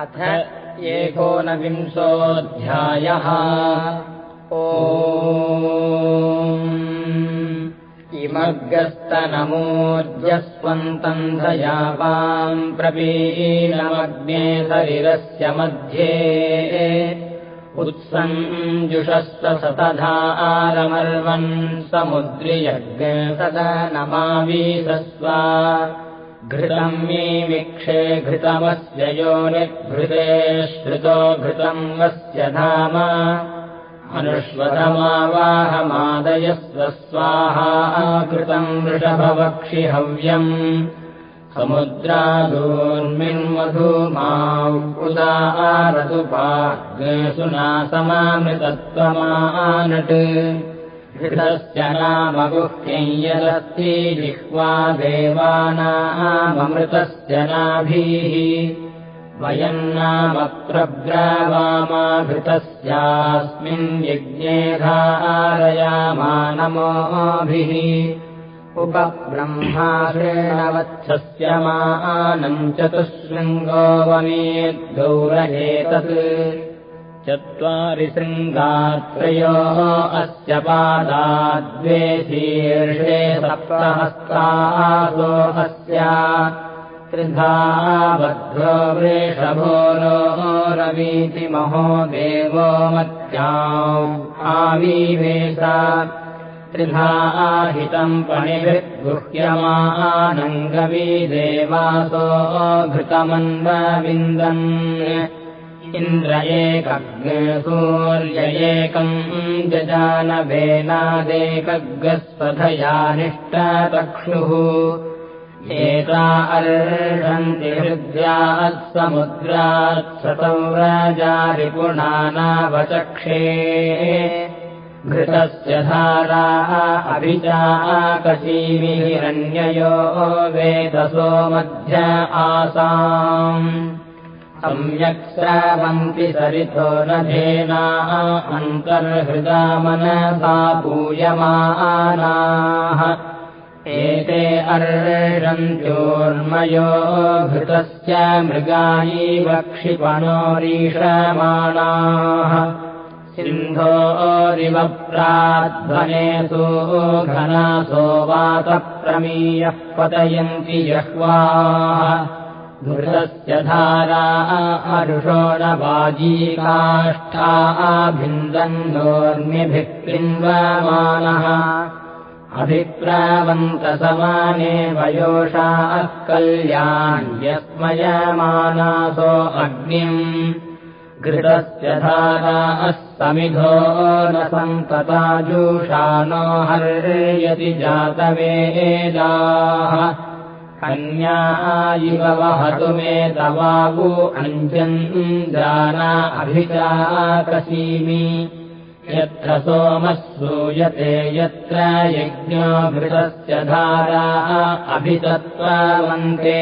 अथ एकोनविंशोऽध्यायः। ओ इमग्रस्तनमोर्जस्वन्तम् धयावाम् प्रवीणमग्ने शरीरस्य मध्ये उत्सञ्जुषस्व आरमर्वन् समुद्रियज्ञ सदा नमावीसस्व घृतम् मीमिक्षे घृतमस्य यो निर्घृते श्रुतो घृतम् वस्य धाम अनुष्वतमावाहमादयस्व स्वाहा कृतम् वृषभवक्षि हव्यम् समुद्रादूर्मिन्मधूमा उदारतुपाग्सुनासमामृतत्वमानट् घृतस्य नाम गुह्यञ्यदस्ति जिह्वा देवानाममृतस्य नाभिः वयम् नाम प्रब्रावामाभृतस्यास्मिन् यज्ञे धारयामा नमोभिः उपब्रह्माश्रेणवत्सस्य मानम् चतुःशृङ्गो वमेद्गौरहेतत् चत्वारि शृङ्गात्रयोः अस्य पादाद्वे शीर्षे सप्तहस्तासो अस्य त्रिधा बद्धो वृषभोरोरवीति महो देवो मत्या आविवेश त्रिधा आहितम् पणिभिर्गुह्यमानङ्गवी देवासो घृतमन्वविन्दन् इन्द्र एकग्सूर्य एकम् जजानवेनादेकग्रस्वधयानिष्टचक्षुः एता अर्षन्ति हृद्यात् समुद्रात्सतौ राजारिपुणानावचक्षे घृतस्य धारा अभिचाकशीमिहिरण्ययो वेदसो मध्य आसाम् सम्यक् स्रावन्ति सरितो नधेना अन्तर्हृदा मनसा पूयमानाः। एते अर्षन्त्योर्मयो घृतस्य मृगायी वक्षिपणोरीषमाणाः। सिन्धोरिव प्राध्वनेसो घनासो वातप्रमीयः पतयन्ति जह्वा घृतस्य धारा अरुषोणवाजीकाष्ठाभिन्दन्नोर्मिभिः पिन्वमानः अभिप्रावन्तसमाने वयोषाः कल्याण्यस्मयमानासो अग्निम्। घृतस्य धारा समिधो न सन्तताजूषानो हर्यति जातवेदाः कन्या इव वहतु मे तवागु अञ्जन् जाना अभिचाकसीमि यत्र सोमः सूयते यत्र यज्ञो घृतस्य धारा अभितत्त्ववन्ते।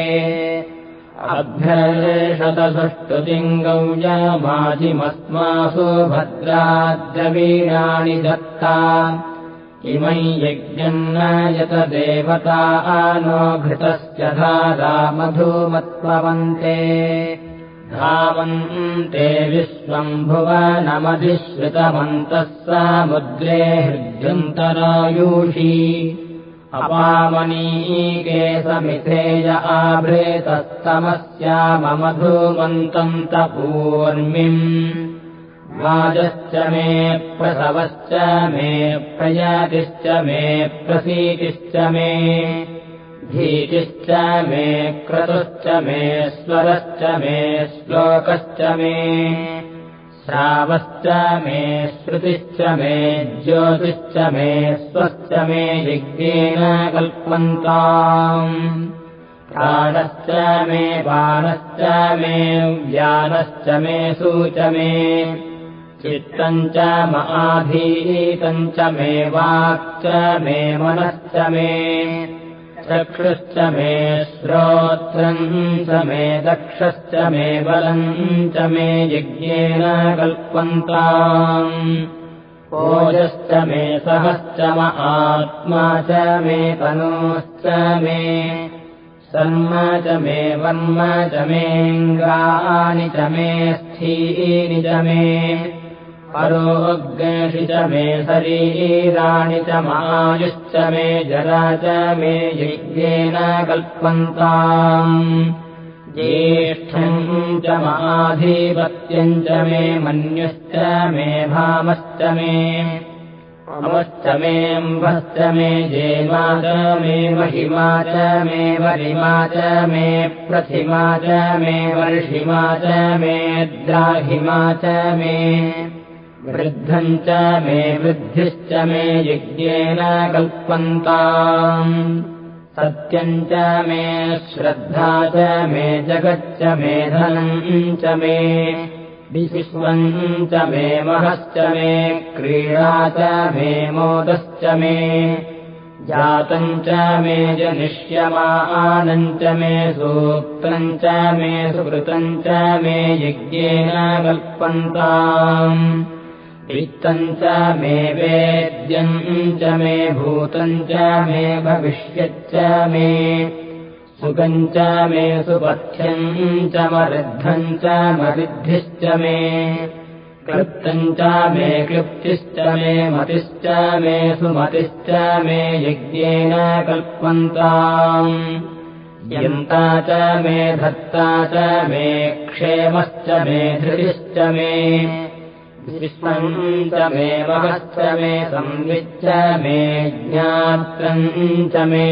अभ्यर्षतसुष्टुतिङ्गौ यमाजिमस्मासु भद्राद्रवीणानि दत्ता इमै यज्ञम् न यत देवता नो घृतस्य धारा मधुमत्ववन्ते धावन्ते विश्वम् भुवनमधिश्रितवन्तः समुद्रे हृद्यन्तरायुषी। अपामनीके समिथेय आभृतस्तमस्याममधुमन्तम् तपूर्मिम् वाजश्च मे प्रसवश्च मे प्रयातिश्च मे प्रसीतिश्च मे भीतिश्च मे क्रतुश्च मे स्वरश्च मे श्लोकश्च मे श्रावश्च मे श्रुतिश्च मे ज्योतिश्च मे स्वश्च मे यज्ञेन कल्पन्ताम् प्राणश्च मे बाणश्च मे व्यानश्च मे सूच मे चित्तम् च माधीतम् च मे वाक् मे मनश्च मे चक्षुश्च मे श्रोत्रम् च मे दक्षश्च मे बलम् च मे यज्ञेन कल्पन्ताम् ओजश्च मे सहश्च म आत्मा च मे तनूश्च मे सर्म च मे वर्म च मेऽङ्गानि च मे स्थीनि च मे परोग्नेषि च मे शरीराणि च मायुश्च मे जरा च मे यज्ञेन कल्पन्ताम्। ज्येष्ठम् च माधिपत्यम् च मे मन्युश्च मे भामश्च मे। अमश्च मेऽम्भश्च मे जेमा च मे महिमा च मे वरिमा च मे प्रथिमा च मे वर्षिमा च मे द्राहिमा च मे वृद्धम् च मे वृद्धिश्च मे यज्ञेन कल्पन्ताम् सत्यम् च मे श्रद्धा च मे जगच्च मे धनम् च मे विश्वम् च मे महश्च मे क्रीडा च मे मोदश्च मे जातम् च मे जनिष्यमानम् च मे सूक्तम् च मे सुकृतम् च मे यज्ञेन कल्पन्ताम् वित्तम् च मे वेद्यम् च मे भूतम् च मे भविष्यच्च मे। सुखम् च मे सुपथ्यम् च मरुद्धम् च मरिद्धिश्च मे। क्लृप्तम् च मे क्लृप्तिश्च मे मतिश्च मे सुमतिश्च मे यज्ञेन कल्पन्ताम्। यन्ता च मे धत्ता च मे क्षेमश्च मे धृतिश्च मे विश्वम् च मे महश्च मे संविच्च मे ज्ञात्रम् च मे।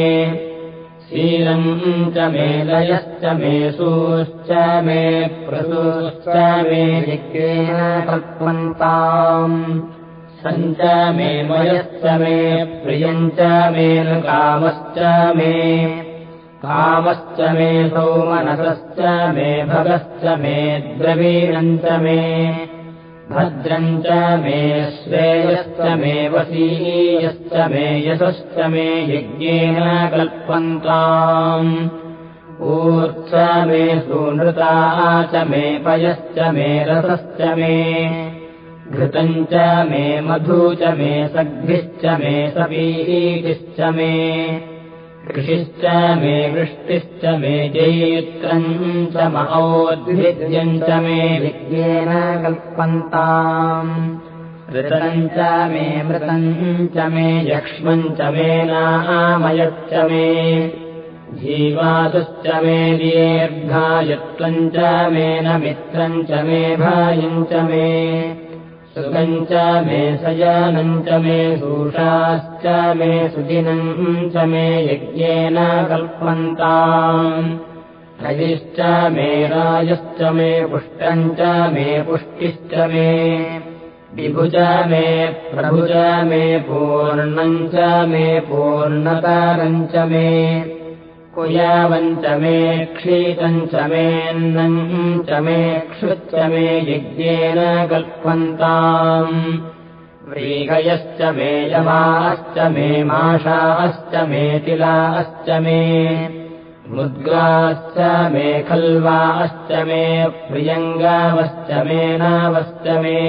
शीलम् च मे लयश्च मे सूश्च मे प्रसूश्च मे यज्ञेन कल्पन्ताम् सञ्च मे मयश्च मे प्रियम् च मे कामश्च मे। कामश्च मे सौमनसश्च मे भगश्च मे द्रवीणम् च मे भद्रम् च मे श्रेयश्च मे वसीयश्च मे यशश्च मे यज्ञेन कल्पन्ताम्। ऊर्च मे सुनृता च मे पयश्च मे रसश्च मे। घृतम् च मे मधु च मे सग्भिश्च मे सपीतिश्च मे कृषिश्च मे वृष्टिश्च मे जैत्रम् च महोद्भिद्यम् च मे विज्ञेन कल्पन्ताम्। ऋतम् च मे मृतम् च मे यक्ष्मम् च मे जीवातुश्च मे दीर्घायत्वम् च मे न मित्रम् च मे भायम् च मे सुखम् च मे सयानम् च मे सूषाश्च मे सुदिनम् च मे यज्ञेन कल्पन्ताम्। रजिश्च मे राजश्च मे पुष्टम् च मे पुष्टिश्च मे। विभुज मे प्रभुज मे पूर्णम् च मे पूर्णकारम् च मे कुयावम् च मे क्षीतम् च मे क्षुच्च मे यज्ञेन कल्पन्ताम् व्रीगयश्च मे यमाश्च मे माषाश्च मे तिलाश्च मे। मुद्गाश्च मे खल्वाश्च मे प्रियङ्गावश्च मे नावश्च मे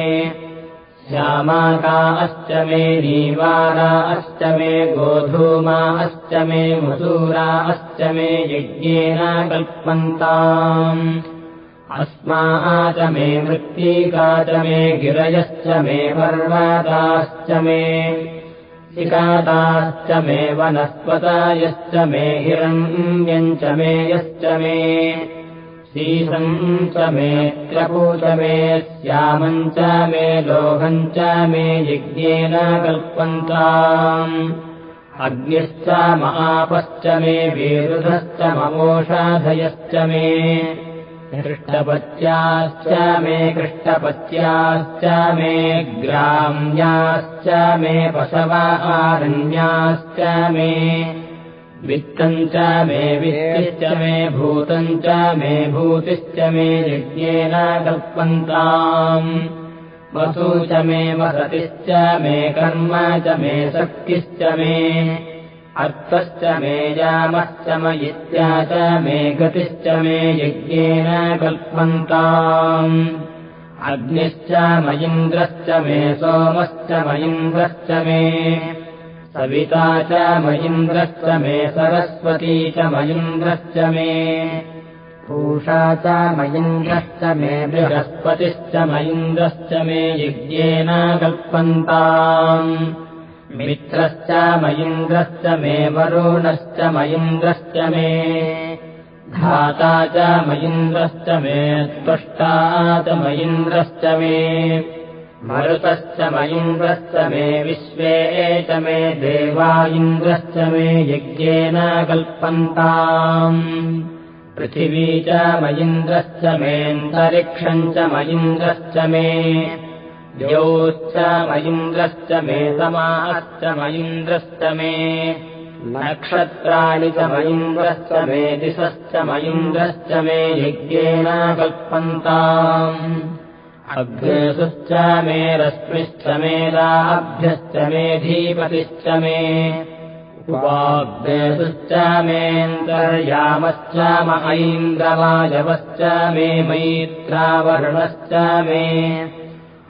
श्यामाकाश्च मे नीवाराश्च मे गोधूमाश्च मे मसूराश्च मे यज्ञेन कल्पन्ताम्। अस्मा च मे मृत्तिका च मे गिरयश्च मे पर्वताश्च मे शिकाताश्च मे वनस्पतायश्च मे हिरण्यम् च मे यश्च मे शीशम् च मे च मे श्यामम् च मे लोहम् च मे यज्ञेन कल्पन्ताम् अग्निश्च मापश्च मे विरुधश्च ममोषाधयश्च मे। कृष्टपत्याश्च मे कृष्टपत्याश्च मे ग्राम्याश्च मे पशवारण्याश्च मे वित्तम् च मे वित्तिश्च मे भूतम् च मे भूतिश्च मे यज्ञेन कल्पन्ताम्। वसु च मे वसतिश्च मे कर्म च मे शक्तिश्च मे। अर्थश्च मे यामश्च मयित्या च मे गतिश्च मे यज्ञेन कल्पन्ताम्। अग्निश्च मयिन्द्रश्च मे सोमश्च मयिन्द्रश्च मे सविता च मयिन्द्रश्च मे सरस्वती च मयिन्द्रश्च मे। पूषा च मयिन्द्रश्च मे बृहस्पतिश्च मयिन्द्रश्च मे यज्ञेन कल्पन्ताम्। मित्रश्च मयिन्द्रश्च मे वरुणश्च मयिन्द्रश्च मे। धाता च मयिन्द्रश्च मे त्वष्टा च मयिन्द्रश्च मे मरुतश्च मयिन्द्रश्च मे विश्वे च मे देवा इन्द्रश्च मे यज्ञेन कल्पन्ताम्। पृथिवी च मयिन्द्रश्च मेऽन्तरिक्षम् च मयिन्द्रश्च मे। द्यौश्च मयिन्द्रश्च मे समाश्च मयिन्द्रश्च मे। नक्षत्राणि च मयिन्द्रश्च मे दिशश्च मयिन्द्रश्च मे यज्ञेन कल्पन्ताम् अभ्यसुश्च मे रश्मिश्च मेदाभ्यश्च मेऽधीपतिश्च मे उपाभ्यसुश्च मेऽन्तर्यामश्च ऐन्द्रवायवश्च मे मैत्रावर्णश्च मे।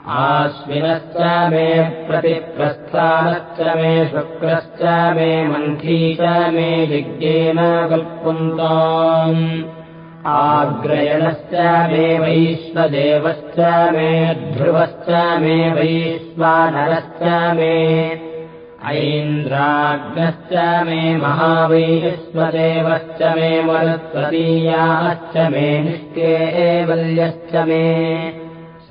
आश्विनश्च मे प्रतिप्रस्थानश्च मे शुक्रश्च मे मन्थी च मे यज्ञेन कल्पन्ताम् आग्रयणश्च मे वैश्वदेवश्च मे ध्रुवश्च मे वैश्वानरश्च मे ऐन्द्राग्नश्च मे महावैश्वदेवश्च मे मरुत्वदीयाश्च मे निष्केवल्यश्च मे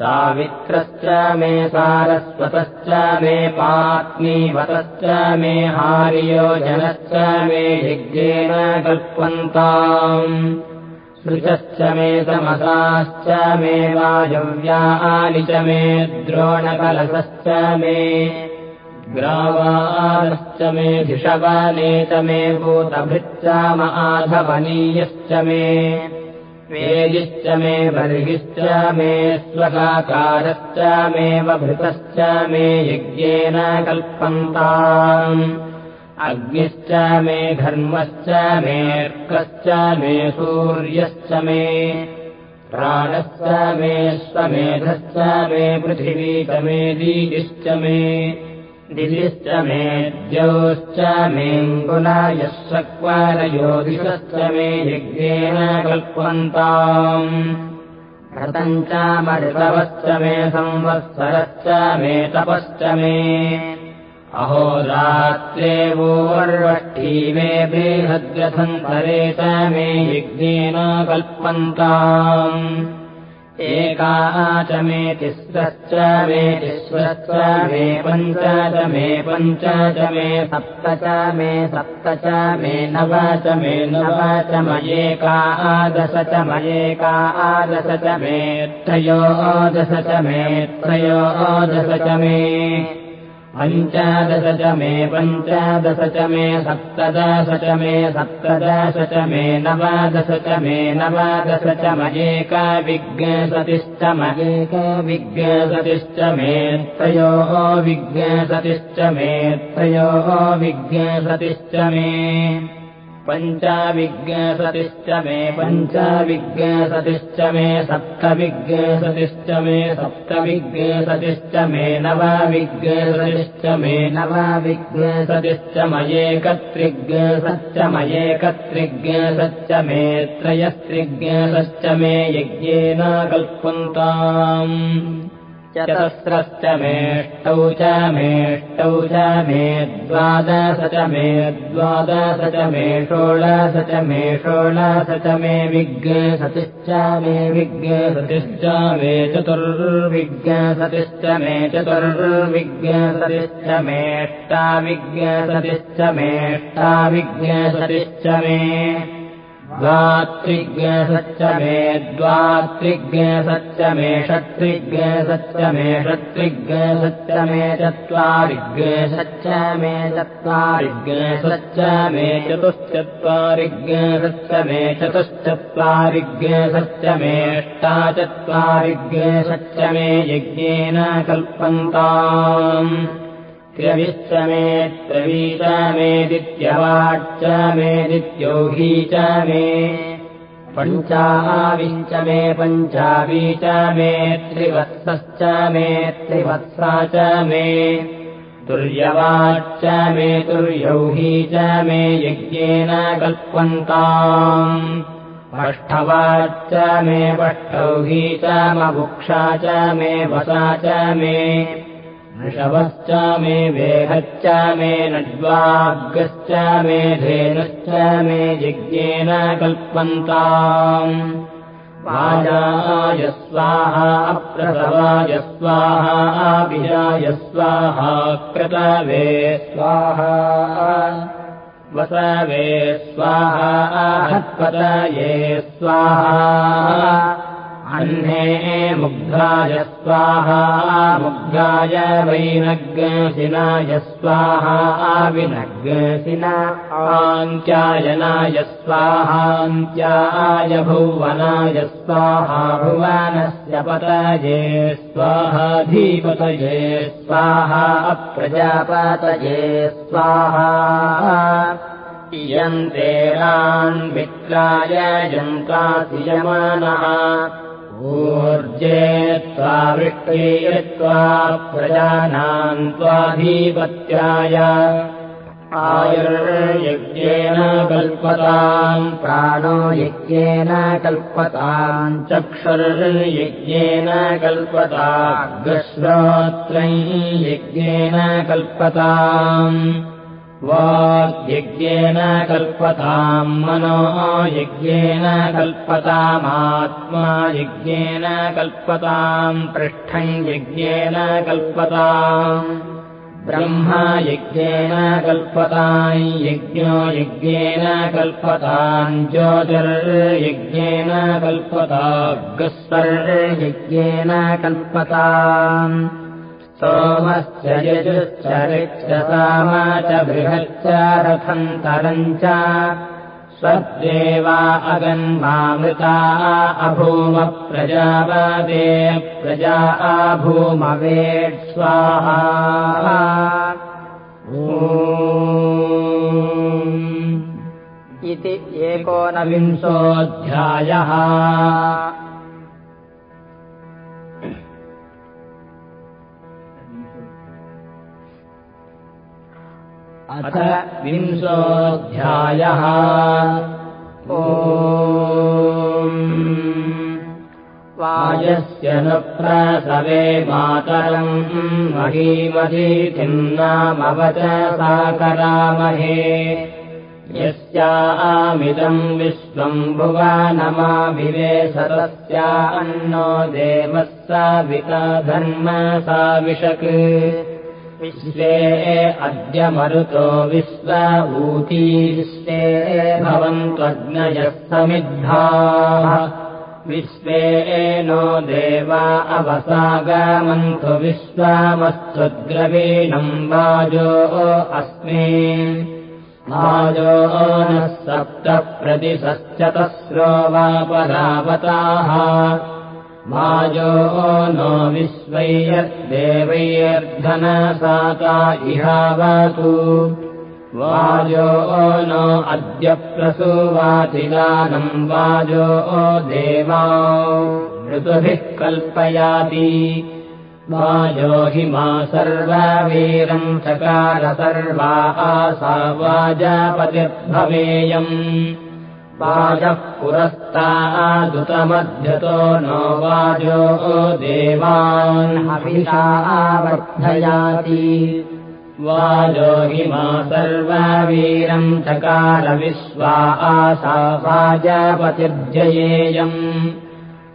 सावित्रश्च मे सारस्वतश्च मे पात्नीवतश्च मे हार्योजनश्च मे यज्ञेन कल्पन्ताम् सृजश्च मे समसाश्च मे वायव्यानि च मे द्रोणकलशश्च मे ग्रावाश्च मे धिषवने च मे भूतभृच्च माधवनीयश्च मे वेदिश्च मे बर्हिश्च मे स्वकाकारश्च मे वभृतश्च मे यज्ञेन कल्पन्ताम् अग्निश्च मे घर्मश्च मेऽर्कश्च मे सूर्यश्च मे प्राणश्च मे स्वमेधश्च मे पृथिवी च मे दीदिश्च मे दिदिश्च मे द्यौश्च मेऽङ्गुलायः सक्वारयोदिशश्च मे यज्ञेन कल्पन्ताम् रतम् च मर्तवश्च मे संवत्सरश्च मे तपश्च मे अहोरात्रे वोर्वष्ठी मे बृहद्गथन्तरे च मे यज्ञेन कल्पन्ताम् एका च मे तिस्रश्च मे तिस्रश्च मे पञ्च च मे पञ्च च मे सप्त च मे सप्त च मे नव च मे नव च मयेका आदश च मयेका आदश च मे त्रयोदश च मे त्रयोदश च मे पञ्चादश च मे पञ्चादश च मे सप्तदश च मे सप्तदश च मे नवादश च मे नवादश च मयेका विज्ञसतिश्च मयेका विज्ञसतिश्च मे त्रयोः विज्ञसतिश्च मे त्रयोः विज्ञसतिश्च मे पञ्चाविज्ञसतिश्च मे पञ्चाविज्ञसतिश्च मे सप्तविज्ञसतिश्च मे सप्तविज्ञसतिश्च मे नवाविज्ञसतिश्च मे नवाविज्ञसतिश्च मयेकत्रिज्ञसश्च मयेकत्रिज्ञसश्च मे त्रयस्त्रिज्ञसश्च मे यज्ञेन कल्पन्ताम् चतस्रश्च मेष्टौ च मेष्टौ च मे द्वादश च मे द्वादश च मे षोडश च मे षोडश च मे विज्ञसतिश्च मे विज्ञसतिश्च मे चतुर्विज्ञसतिश्च मे चतुर्विज्ञसतिश्च मेष्टाविज्ञसतिश्च मेष्टाविज्ञसतिश्च मे मे द्वात्रिज्ञसच्च मे षत्रिज्ञसच्च मे षत्रिज्ञसच्च मे चत्वारिज्ञसच्च मे चत्वारिज्ञसच्च मे चतुश्चत्वारिज्ञसच्च मे चतुश्चत्वारिज्ञसच्च मेष्टाचत्वारिज्ञसच्च मे यज्ञेन कल्पन्ताम् त्र्यविश्च मे त्रवी च मेदित्योही च मे पञ्चाविश्च मे पञ्चावी च मे त्रिवत्सश्च मे त्रिवत्सा च मे तुर्यवाच्च मे तुर्यौही च मे यज्ञेन कल्पन्ताम् पष्ठवाच्च मे पष्ठौही च मबुक्षा च मे वसा च मे ऋषभश्च मे वेहच्च मे नड्वाग्गश्च मे धेनुश्च मे यज्ञेन कल्पन्ताम्। वाजाय स्वाहा अप्रसवाय स्वाहा अभिजाय स्वाहा क्रतवे स्वाहा वसवे स्वाहा आहत्पतये स्वाहा अह्ने मुग्धाय स्वाहा मुग्धाय वैनग्सिनाय स्वाहा आविनग्सिना आङ्क्यायनाय स्वाहान्त्याय भुवनाय स्वाहा भुवनस्य पतये स्वाहाधीपतये स्वाहा अप्रजापतये स्वाहा। इयन्ते रान्वित्राय यन्तासियमानः ऊर्जे त्वा वृष्टियत्वा प्रजानाम् त्वाधिपत्याय आयुर्यज्ञेन कल्पताम् प्राणो यज्ञेन कल्पताम् चक्षुर्यज्ञेन कल्पताग्श्रोत्रै यज्ञेन कल्पताम् वाग्यज्ञेन कल्पताम् मनो यज्ञेन कल्पतामात्मा यज्ञेन कल्पताम् पृष्ठम् यज्ञेन कल्पताम् ब्रह्मा यज्ञेन कल्पताम् यज्ञो यज्ञेन कल्पताम् ज्योतिर्यज्ञेन कल्पताग्स्वर्यज्ञेन कल्पताम् सोमश्च यजुश्च ऋक्षसामा च बृहच्च रथन्तरम् च स्वदेवा अगन्मामृता अभूम प्रजापदे प्रजा अभूमवेट् स्वाहा। इति एकोनविंशोऽध्यायः अथ विंशोऽध्यायः। वायस्य न प्रसवे मातरम् महीमहीतिम् नामवच सा करामहे यस्यामिदम् विश्वम् भुवानमाभिवेशतस्या अन्नो देवः साविता धर्म सा विशक् विश्वे अद्य मरुतो विश्व ऊतीश्वे भवन्त्वज्ञयः समिद्धाः। विश्वे नो देवा अवसागमन्तु विश्वामस्त्वद्रवीणम् वाजो अस्मे। वाजो नः सप्त प्रतिशश्चतस्रो वा परावताः माजो नो विश्वैर्देवैर्धनसाता इहावतु। वाजो नो अद्य प्रसुवातिदानम् वाजो देवा। ऋतुभिः कल्पयाति। वाजो हि मा सर्ववीरम् चकार सर्वा आसा वाजपतिर्भवेयम् वाजः पुरस्तादुतमध्यतो नो वाजो देवान्हभिषा आवर्धयाति। वाजो हि मा सर्ववीरम् चकारविश्वा आसा वाजपतिर्जयेयम्।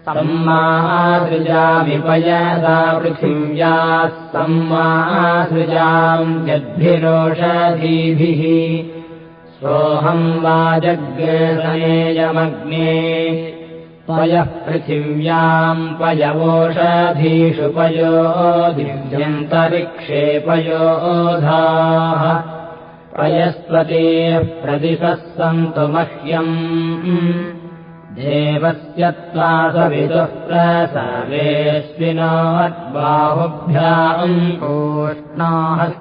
सम्मासृजामिपयसा पृथिव्याः सम्मासृजाम् यद्भिरोषधीभिः सोऽहम् वाजग्नेयमग्ने पयः पृथिव्याम् पयवोषधीषु पयो दिव्यन्तरिक्षेपयोधाः पयस्पतेः प्रतिशः सन्तु मह्यम् देवस्य त्वा सविदुः प्रसवेऽस्मिनोद्बाहुभ्याम् ओष्णाहस्ताभ्याम्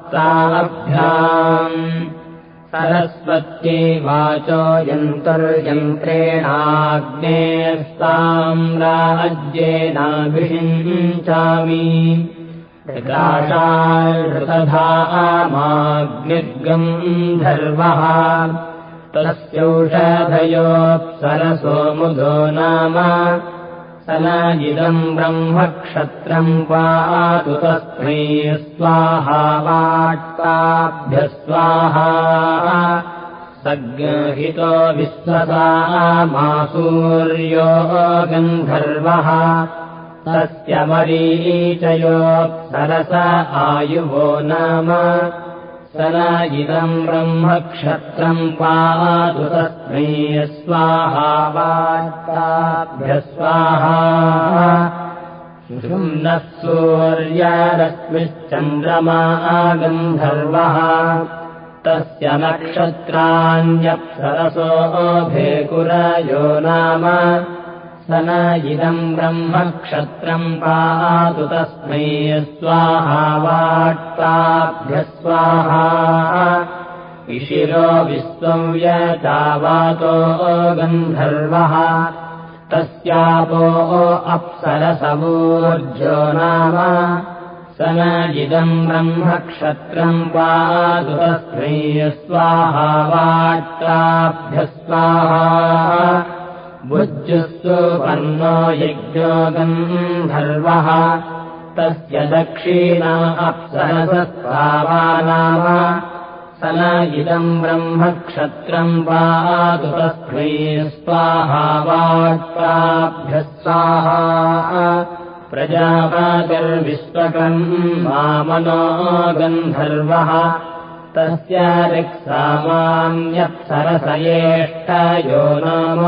सरस्वत्यै वाचो यन्तर्यन्त्रेणाग्नेस्ताम् राज्येनाभिषिञ्चामि धर्वः तस्यौषधयोऽप्सरसो मुदो नाम स न इदम् ब्रह्मक्षत्रम् पातु तस्मै स्वाहा वाट्ताभ्य स्वाहा सग्रहितो विश्वसा मासूर्यो गन्धर्वः तस्य मरीचयोऽप्सरस आयुवो नाम इदम् ब्रह्मक्षत्रम् पातु तस्मै स्वाहा वार्ताभ्य स्वाहा नः सूर्यारश्मिश्चन्द्रमा गन्धर्वः। तस्य नक्षत्राण्यप्सरसो भेकुरयो नाम स न इदम् ब्रह्मक्षत्रम् पातु तस्मै स्वाहा इशिरो विश्वव्यतावातो गन्धर्वः। तस्यापो अप्सरसवोर्जो नाम। स न इदम् ब्रह्मक्षत्रम् पातु तस्मै स्वाहा वाट्ताभ्य स्वाहा भुज्जुस्वन्नो यज्ञो गन्धर्वः तस्य दक्षिणा अप्सरसस्वानाम स न इदम् ब्रह्मक्षत्रम् पातु तस्मै स्वाहा। वाट्ताभ्य स्वाहा प्रजापातिर्विश्वकम् मामनो गन्धर्वः तस्य ऋक्सामान्यप्सरसयेष्टयो नाम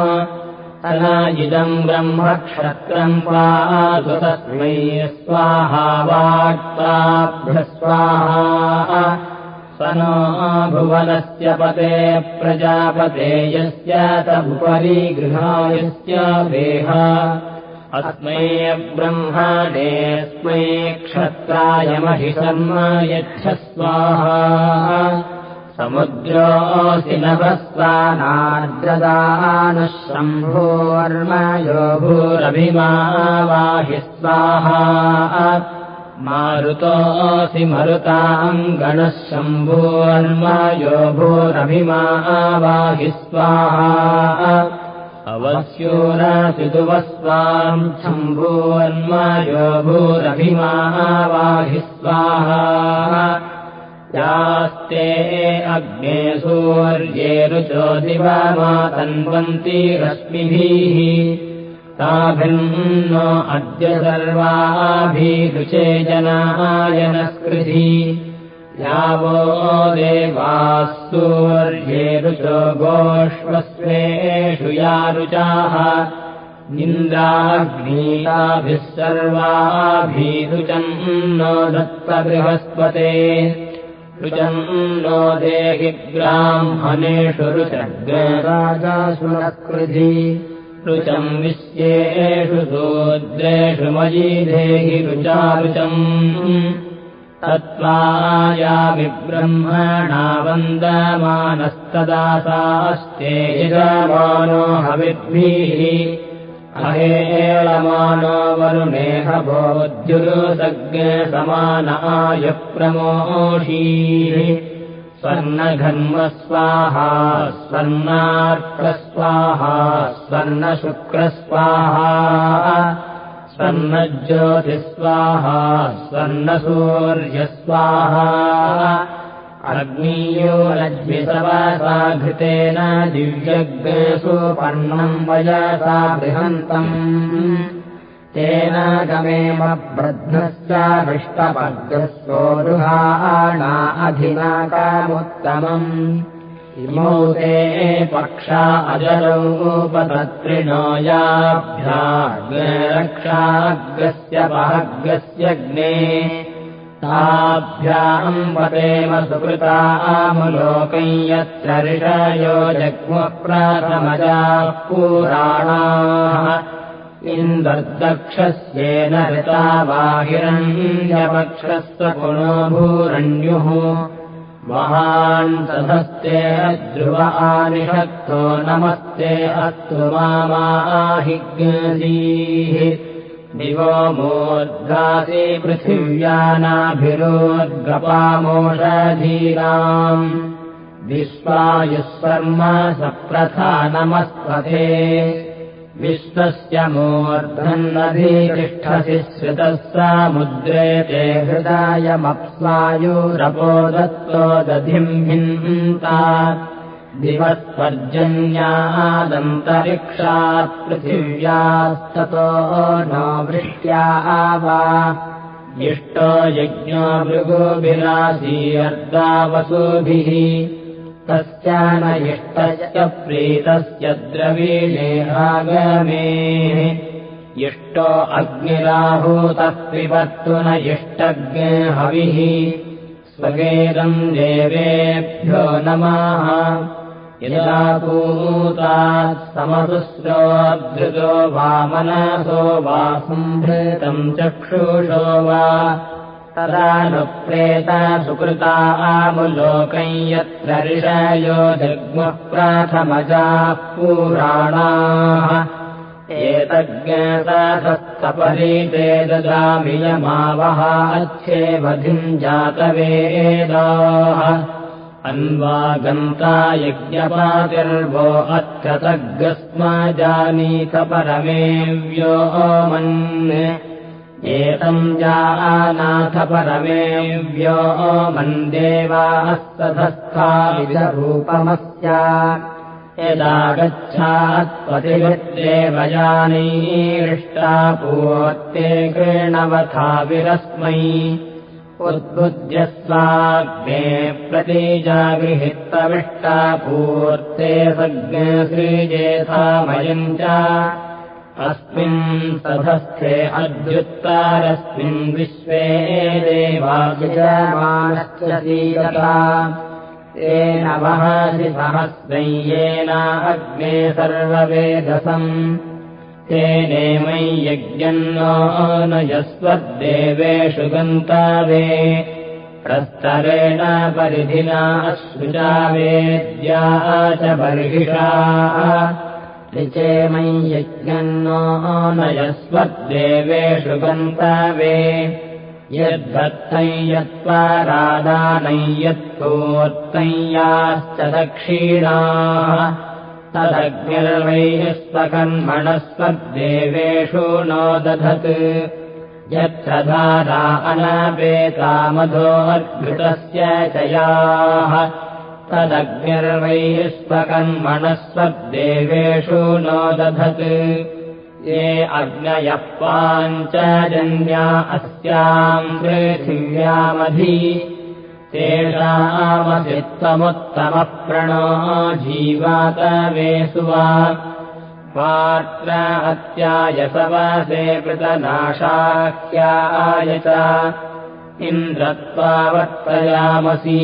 न इदम् ब्रह्मक्षत्रम् पातु तस्मै स्वाहा स नो भुवनस्य पते प्रजापते यस्य तदुपरि गृहायस्य देह। अस्मै ब्रह्मणेऽस्मै क्षत्राय महिषम् यच्छ स्वाहा समुद्रोऽसि नभस्वानार्द्रदानः शम्भोर्मयो भूरभिमावाहि स्वाहा। मारुतोऽसि मरुताम् गणः शम्भोर्मयो भूरभिमावाहि स्वाहा। अवस्योरसितुवस्वाम् शम्भोर्मयो भूरभिमावाहि स्वाहा यास्ते अग्ने सूर्ये रुचो दिवमातन्वन्ति रश्मिभिः। ताभिन्नो अद्य सर्वाभिरुचे जनायनस्कृधि यावो देवाः सूर्ये रुचो गोष्वस्वेषु या रुचाः निन्दाग्नीताभिः सर्वाभिरुचन्नो दत्तबृहस्पते ऋचम् नो देहि ब्राह्मणेषु रुचग्राजासु नकृधि ऋचम् विश्येषु शूद्रेषु मयि देहि रुचारुचम्। तत्त्वायामि ब्रह्मणा वन्दमानस्तदासास्ते यजमानो हविद्भिः अहेळमानो वरुणेह बोद्युरुसज्ञसमानाय प्रमोषीः। स्वर्णघन्मस्वाहा स्वर्णार्कस्वाहा स्वर्णशुक्रस्वाहा स्वर्णज्योतिस्वाहा स्वर्णसूर्यस्वाहा अग्नीयो रज्विसवासा घृतेन दिव्यग्रेषुपर्णम् वयसा बृहन्तम्। तेन गमेव ब्रध्नश्चाभिष्टपग्रस्वोरुहाणा अधिनाकामुत्तमम्। इमौ ते पक्षा अजरोपतत्रिणो याभ्याग्रक्षाग्रस्य पहग्रस्यग्ने ताभ्याम् पतेम सुकृतामुलोकै यत्र ऋषयो जग्मुप्रथमजाः पुराणाः इन्दर्दक्षस्येन ऋता बाहिरण्यपक्षस्य पुनो भूरण्युः महान् सधस्ते ध्रुव आनिषक्तो नमस्ते अस्तु मामाहिग्सीः दिवो मोद्गासि पृथिव्यानाभिरोद्गपामोषधीनाम् विश्वायुःसर्म सप्रथा नमस्पथे विश्वस्य मूर्धन्नधितिष्ठसि श्रुतः सामुद्रे ते हृदायमप्स्वायुरपो दत्तो दधिम् हिन्ता दिवत्पर्जन्यादन्तरिक्षात् पृथिव्यास्ततो नो वृष्ट्या वा इष्टो यज्ञो भृगोभिलासीर्दावसुभिः तस्य न इष्टस्य प्रीतस्य द्रवीणे आगमे। इष्टो अग्निराहूतः पिबत्तु न इष्टज्ञ हविः। स्वगेदम् देवेभ्यो नमः यदा पूतात् समसुस्रोद्धृतो वामनसो वा सम्भृतम् चक्षुषो वा तदानुप्रेता सुकृता आमुलोकै यत्र ऋषयो जग्मः प्राथमजाः पुराणाः। एतज्ञातासस्तपरीते ददामियमावः अच्छेवधिम् जातवेदाः अन्वागन्ता यज्ञपातिर्वो अत्यतग्स्म जानीत परमेव्यो मन्। एतम् जानाथ परमेव्यो मन्देवास्तधस्थाविधरूपमस्य यदा गच्छात्पतिवृत्तेवयानीष्टा पूर्ते कृणवथा विरस्मै उद्बुद्ध्यस्वाग्ने प्रतीजागृहित्तविष्टा पूर्ते सज्ञश्रीजेथामयम् च। अस्मिन् सधस्थे अद्युत्तारस्मिन् विश्वे देवायमानश्च सीता तेन वहसि सहस्रय्येन अग्ने सर्ववेदसम् तेनेमै यज्ञन्नो न यस्वद्देवेषु गन्तावे प्रस्तरेण परिधिना अश्रुचा वेद्या च बर्हिषा। ऋचेमै यज्ञन्नो न यस्वद्देवेषु गन्तवे यद्भक्तै यत्त्वारादानै यत्पूर्तय्याश्च दक्षिणाः तदग्निर्वैस्वकन्मणस्वद्देवेषु नो दधत्। यत्र धारा अनापेतामधोऽद्भुतस्य चयाः तदग्निर्वैस्वकन्मणस्वद्देवेषु नो दधत्। ये अग्नयः पाञ्चजन्या अस्याम् पृथिव्यामधि तेषामसित्तमुत्तमप्रणो जीवातवेषु वा पात्र अत्यायसवसे कृतनाशाख्याय च इन्द्रत्वावर्तयामसि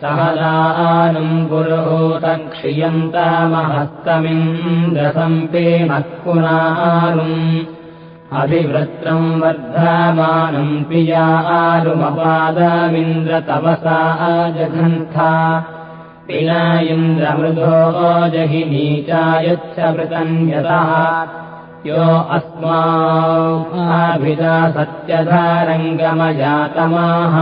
सहदानुम् पुरोतम् क्षियन्तामहस्तमिन्द्रसम्पेमत्पुनारुम् अभिवृत्रम् वर्धमानम् पियारुमपादमिन्द्रतपसा जघन्था पिना इन्द्रमृधो जहिनीचायच्छ वृतन्यतः यो अस्माभिदा सत्यधारङ्गमजातमाः।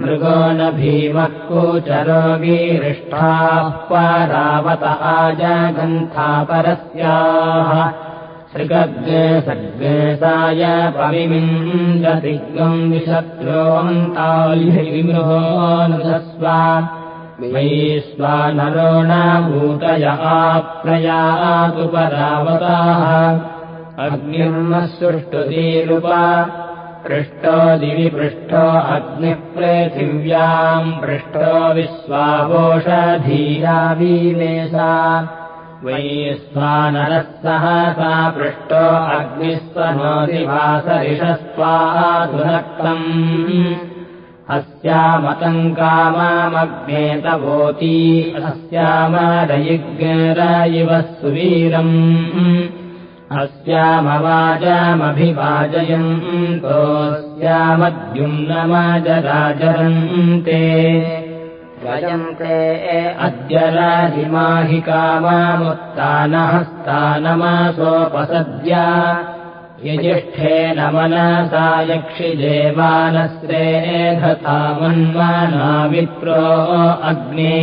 मृगो न भीमः कोचरोगीरिष्ठाः पारावत आजगन्था परस्याः पविमिन्द्रदिग्गम् विशत्रोऽन्ताल्भिमृहोऽनुधस्व वैश्वानरो न भूतय आप्रयातु परावताः। अग्निर्मः सुष्ठुतीरुप पृष्ठो दिवि पृष्ठो अग्निः पृथिव्याम् पृष्ठो विश्वावोषधीया वीमेषा वैश्वानरः सहसा पृष्ठो अग्निस्वनोदिवासरिषस्त्वाधुनक्तम् अस्यामतम् कामामग्नेतवोती अस्यामरयिग्रयिव सुवीरम्। अस्यामवाचमभिवाजयन्तोऽस्यामद्युम्नमाजराजरन्ते वयन्ते अद्य राजिमाहि कामामुत्तानहस्तानमासोपसद्या। यजिष्ठेन मनसा यक्षि देवानश्रेधतामन्वाना विप्रो अग्ने।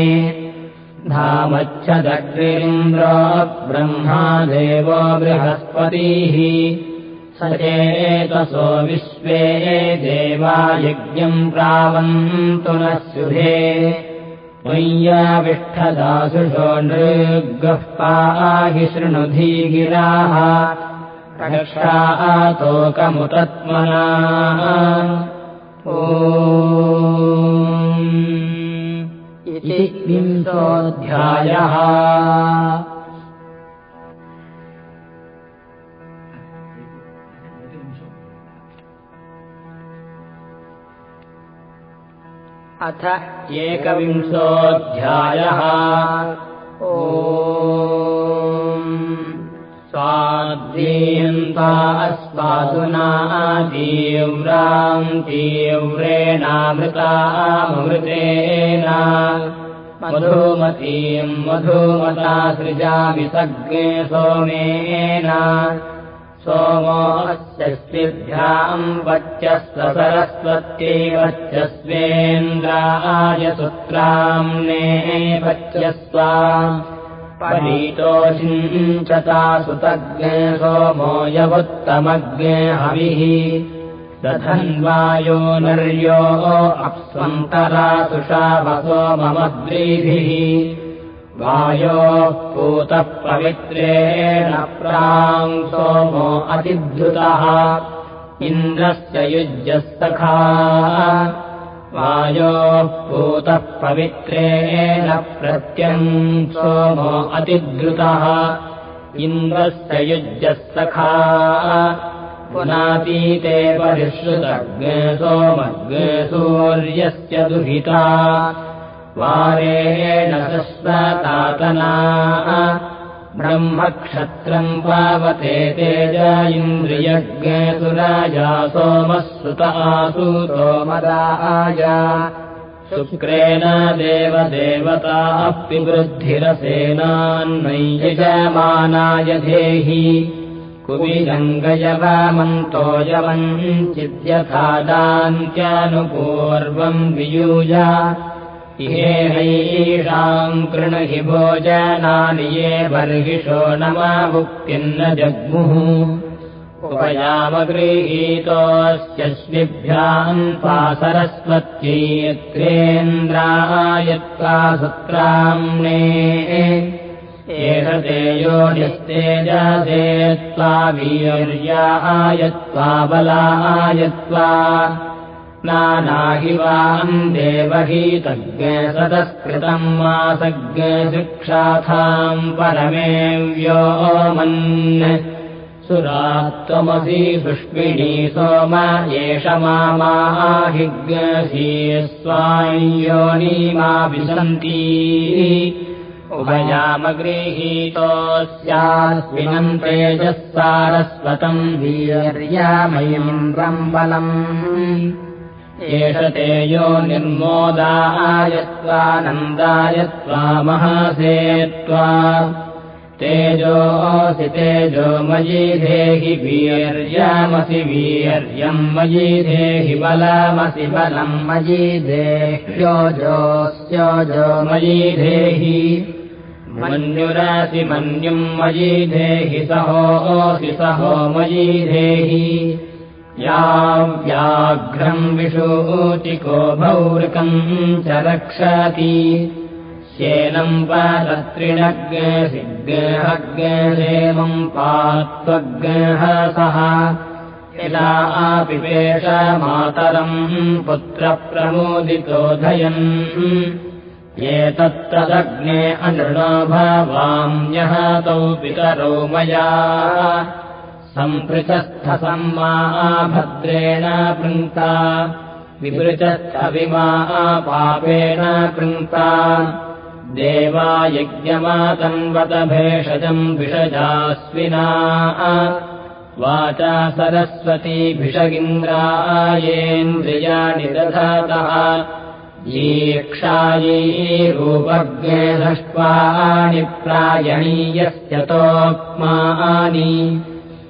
धामच्छदग्निरिन्द्रो ब्रह्मा देवो बृहस्पतिः स चेतसो विश्वे देवा यज्ञम् प्रावन्तु नः शुभे मय्याविष्ठदासुषो नृगः पाहि शृणुधीगिराः रक्षातोकमुतत्मना ओ इति विंशोऽध्यायः अथ एकविंशोऽध्यायः। ओ स्वाद्यन्ता अस्मादुना तीव्राम् तीव्रेणामृतामृतेन। मधुमतीम् मधुमता सृजामि सज्ञे सोमेन सोमो अस्यस्तिभ्याम् वच्चस्व सरस्वत्यै वच्चस्वेन्द्राय सुत्राम्ने वच्चस्व परीतोषिञ्चता सुतज्ञे सोमो यवुत्तमज्ञे हविः दधन्वायो नर्यो अप्स्वन्तरा सुषावसो मम द्रीभिः वायोः पूतः पवित्रेण प्राम् सोमो अतिद्रुतः इन्द्रस्य युज्यस्तखा। वायोः पूतः पवित्रेण प्रत्यम् सोमो अतिद्रुतः इन्द्रस्य युज्यस्तखा। पुनातीते परिश्रुतज्ञ सोमज्ञ सूर्यस्य दुहिता वारेण सस्वतातना ब्रह्मक्षत्रम् पावते तेज इन्द्रियज्ञसुराजा सोमः मदाय शुक्रेण देवदेवताः पिवृद्धिरसेनान्नैयजमानाय धेहि। कुविरङ्गयवमन्तोजवञ्चिद्यथादान्त्यानुपूर्वम् वियूय इहेहैषाम् कृणहि भोजनानि ये बर्हिषो न जग्मुः। उपयामगृहीतोऽस्यश्विभ्याम् पा सरस्वत्यैत्रेन्द्रायत्वा सुत्राम्ने एष ते योनिस्तेजसे त्वा वीर्यायत्वा बलायत्वा नानाहि वाम् देवहीतज्ञ सतस्कृतम् मासज्ञ शिक्षाथाम् परमे व्योमन् सुरात्वमसि सुष्मिणी सोम एष मामाहिज्ञसी स्वायोनीमा विशन्ती उभयामगृहीतोऽस्यास्मिनम् तेजः सारस्वतम् वीर्यामयम् रम्बलम् एष ते यो निर्मोदायत्वानन्दायत्वा महासे त्वा तेजोऽसि तेजो मयि धेहि वीर्यामसि वीर्यम् मयि धेहि बलमसि बलम् मयि देह्योजोऽस्योजो मयि धेहि मन्युरसि मन्युम् मयि धेहि सहोऽसि सहो मयि धेहि या व्याघ्रम् विषूचिको भौरिकम् च रक्षति। श्येनम् पादत्रिणग्सिग्हग्देवम् पात्वग्हसः यदा आपिपेष मातरम् पुत्रप्रमोदितोधयन् एतत्तदग्ने अनृणो भवाम्यः तौ पितरौ मया सम्पृचस्थसम्मा भद्रेण पृङ्क्ता। विपृचस्थविमा पापेन पृङ्क्ता। देवा यज्ञमातन्वत भेषजम् विषजास्विना। वाचा सरस्वती भिषगिन्द्रायेन्द्रियाणि दधातः यीक्षायी रूपज्ञे दष्ट्वाणि प्रायणीयस्य तोक्मानि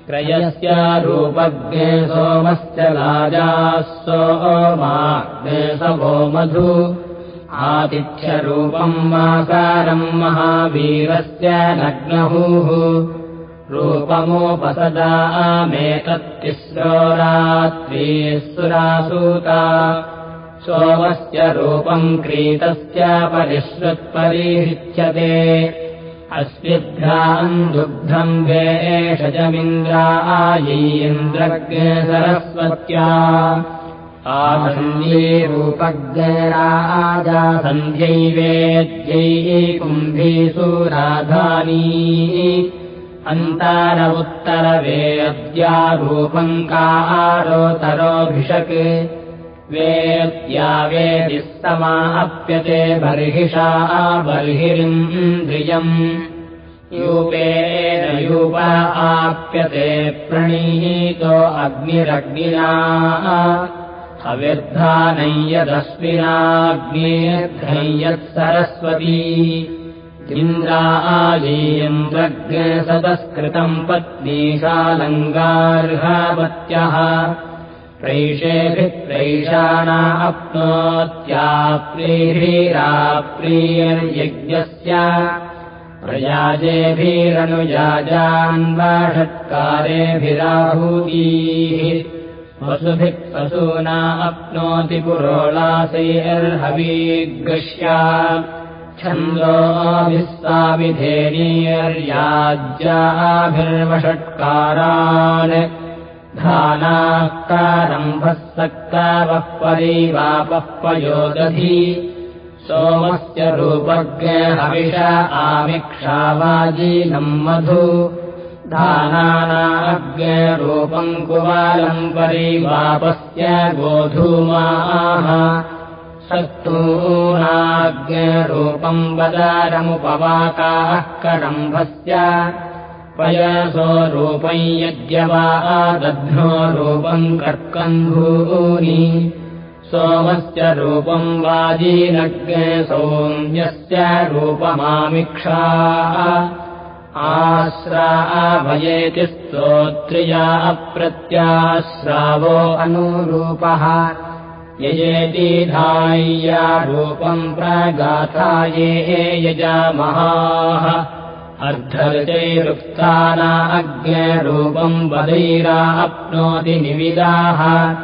क्रयस्य रूपज्ञे सोमस्य लाजाः सोमाग्नेसवो मधु। आतिथ्यरूपम् माकारम् महावीरस्य नग्नहुः। रूपमोपसदामेतत्तिस्रो रात्रीः सुरासूता सोमस्य रूपम् क्रीतस्य परिश्रुत्परिहृच्यते अस्मिभ्याम् दुग्धम् वेषजमिन्द्रायीन्द्रज्ञ सरस्वत्या। आसन्ध्यैरूपज्ञराजा सन्ध्यैवेद्यै कुम्भीसुराधानी अन्तार उत्तरवेद्यारूपम् कारोतरोऽभिषक् वेद्या वेदिः समाप्यते बर्हिषा बर्हिरिन्द्रियम्। यूपेन यूप आप्यते प्रणीतो अग्निरग्निना। अव्यद्धानय्यदस्मिनाग्नेऽध्ययत्सरस्वती इन्द्रायीन्द्रज्ञसदस्कृतम् पत्नीशालङ्गार्हावत्यः प्रैषेभिप्रैषाणाप्नोत्याप्रीभिराप्रीयर्यज्ञस्य प्रयाजेभिरनुयाजान्वाषत्कारेभिराहूतीः वसुभिः पशूना अप्नोति पुरोलासैर्हवीगृह्या छन्दोभिस्ताविधेनीयर्याज्याभिर्वषट्कारान् धानाकारम्भः सक्तावः परीवापः पयोदधि सोमस्य रूपज्ञहविष आमिक्षावाजीनम् मधु धानानाज्ञरूपम् कुवालम् परीवापस्य गोधूमाः। सत्तूनाज्ञरूपम् वदारमुपवाकाः करम्भस्य पयसो रूपम् यद्यवा दध्नो रूपम् कर्कन्धूनि। सोमस्य रूपम् वाजीनज्ञे सौम्यस्य रूपमामिक्षा। आश्रावयेति स्तोत्र्या अप्रत्याश्रावो अनुरूपः। यजेति धाय्या रूपम् प्रगाथाये यजामहाः अर्धर्जैरुक्तानाज्ञरूपम् वदैराप्नोति निविदाः।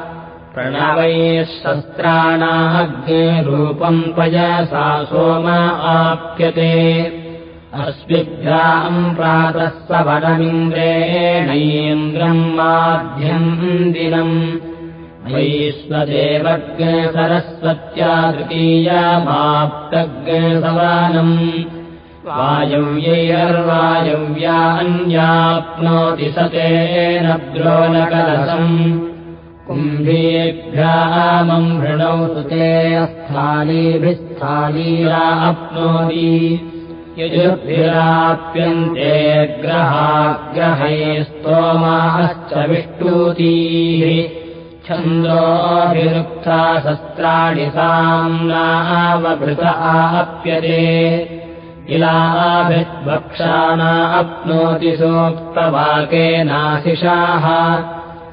प्रणवैः शस्त्राणाज्ञरूपम् पयसा सोम आप्यते। अस्मिभ्याम् प्रातः सवनमिन्द्रेणैन्द्रम् माध्यम् दिनम्। वैश्वदेवज्ञ सरस्वत्या तृतीयामाप्तज्ञसवानम् वायव्यैर्वायव्या अन्याप्नोति स तेन द्रोणकलशम्। कुम्भीभ्यामम् भृणौ सुते स्थालीभिस्थालीराप्नोति यजुर्भिराप्यन्ते ग्रहाग्रहैः स्तोमाश्च विष्टूतीः। छन्दोऽभिरुक्ता शस्त्राणि साम्नावभृत आप्यते इलाभिद्भक्षानाप्नोति सोक्तवाकेनाशिषाः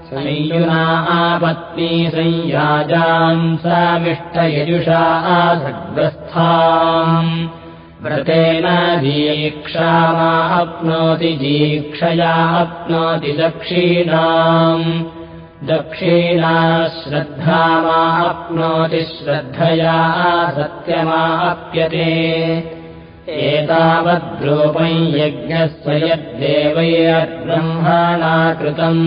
संयुना आपत्नी संयाजान् समिष्टयजुषा सग्रस्थाम्। व्रतेन दीक्षामाप्नोति दीक्षयाप्नोति दक्षिणाम्। दक्षिणा श्रद्धामाप्नोति श्रद्धया सत्यमाप्यते एतावद्रूपम् यज्ञस्य यद्देवैर्ब्रह्मणा कृतम्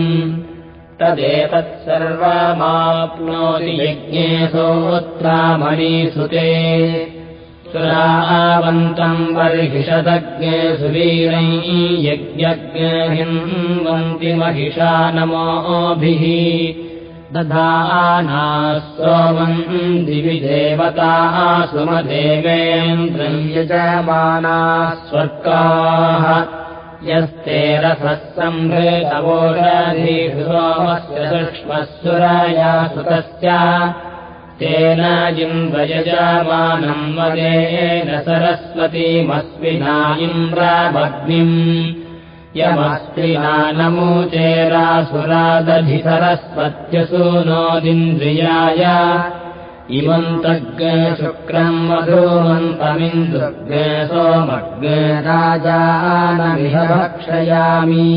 तदेतत्सर्वमाप्नोति यज्ञे सोत्तामणिसुते सुरावन्तम् बर्हिषदज्ञे सुवीरै यज्ञज्ञहिन्वन्ति महिषा नमोभिः दधानाः सोमम् दिवि देवताः सुमदेवेन्द्रम् यजमानाः स्वर्गाः यस्ते रसः सम्भृतवोषधीषु सोमस्य सुष्मः सुराया सुतस्य। तेन जिन्वयजमानम् वदेन सरस्वतीमस्मिना इन्द्राभग्निम् यमस्ति नानमूचेरासुरादधिसरस्वत्यसु नोदिन्द्रियाय इमन्तग्शुक्रम् मधुमन्तमिन्दुर्ग सोमग् राजानमिह भक्षयामि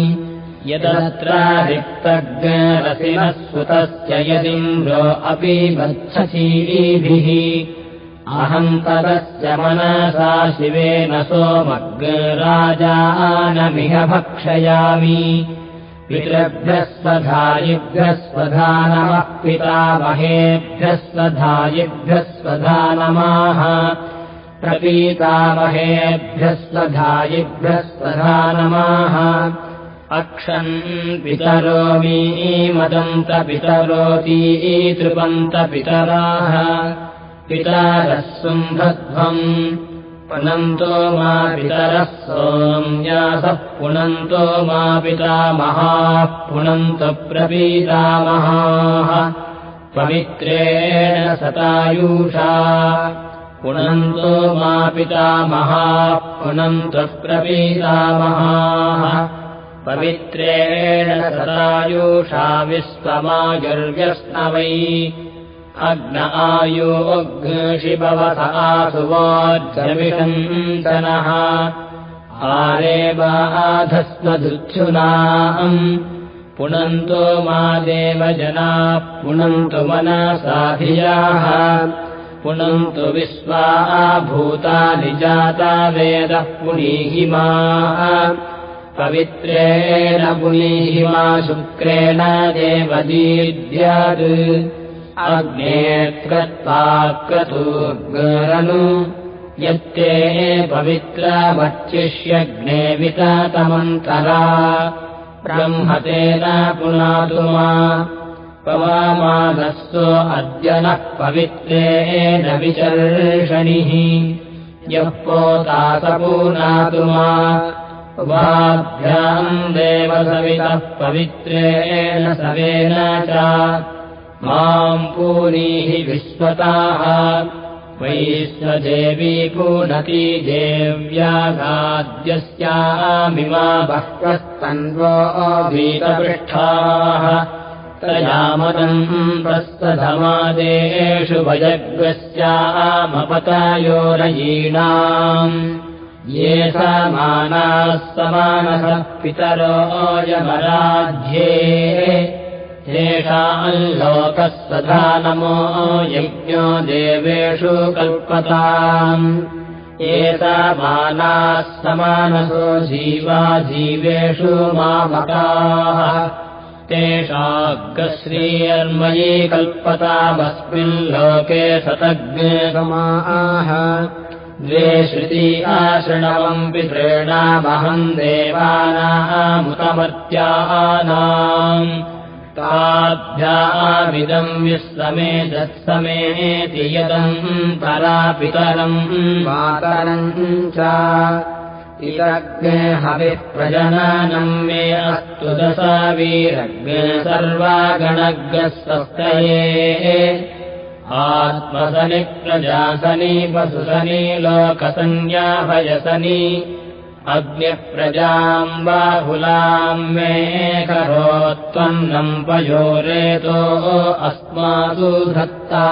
यदत्रादिक्तग्रसिनः सुतस्य यदिन्द्रो अपि वत्सशीभिः अहम् तदस्य मनसा शिवेन सोमग् राजानमिह भक्षयामि। पितृभ्यः स्वधा पितामहेभ्यः स्वधा नमाः प्रपीतामहेभ्यः स्वधा नमाः। अक्षन् पितरोमी मदन्तपितरोती तृपन्तपितराः पितारः सुम्भध्वम् पुनन्तो मा पितरः सोम्यासः पुनन्तो मा पितामहाः पुनन्तु प्रपीतामहाः। पवित्रेण सतायुषा पुनन्तो मा पितामहाः पुनन्तु प्रपीतामहाः। पवित्रेण सतायुषा विश्वमायुर्व्यस्नवै अग्न आयोग्शिपवथ आसुवोज्जमिषन्तनः। आरे बाधस्मधुच्छुनाम् पुनन्तो मा देवजना पुनन्तु मनसाधियाः पुनन्तु विश्वा भूतानि जाता वेदः पुनीहिमा। पवित्रेण पुनीहिमा शुक्रेण देवदीद्यात् अग्ने क्रत्वाक्रतुर्गरनु यत्ते पवित्रमर्चिष्यग्ने विततमन्तरा ब्रह्मतेन पवामानस्सो अद्य नः पवित्रेण विचर्षणिः। यः पोतासपूनातु मा। वाभ्याम् देवसवितः पवित्रेण सवेन च माम् पूनीः विश्वताः। वैश्वदेवी पूनती देव्यागाद्यस्यामिमा बह्वस्तन्वो वीतपृष्ठाः तयामदम् प्रस्तधमादेषु भजग्रस्यामपतयोरयीणाम्। ये समानाः समानः पितरो यमराध्ये सदा नमो यज्ञो देवेषु कल्पताम्। एतामानाः समानसो जीवा जीवेषु मामकाः। तेषाग्रश्रीयर्मयी कल्पतामस्मिन् लोके सतज्ञमाः द्वे श्रुती आशृणवम् पितॄणामहम् देवानामुतमर्त्यानाम् ताभ्यामिदम् विश्वमे दत्समेति यदम् परापितरम् मातरम् च इदग्ने हविप्रजननम् मे अस्तु दशावीरग्ने सर्वागणग्रस्तये आत्मसनि प्रजासनि पशुसनि लोकसंज्ञाभयसनि अग्निप्रजाम् बाहुलाम् मे करोत्वन्नम् पयोरेतो अस्मासु धत्ता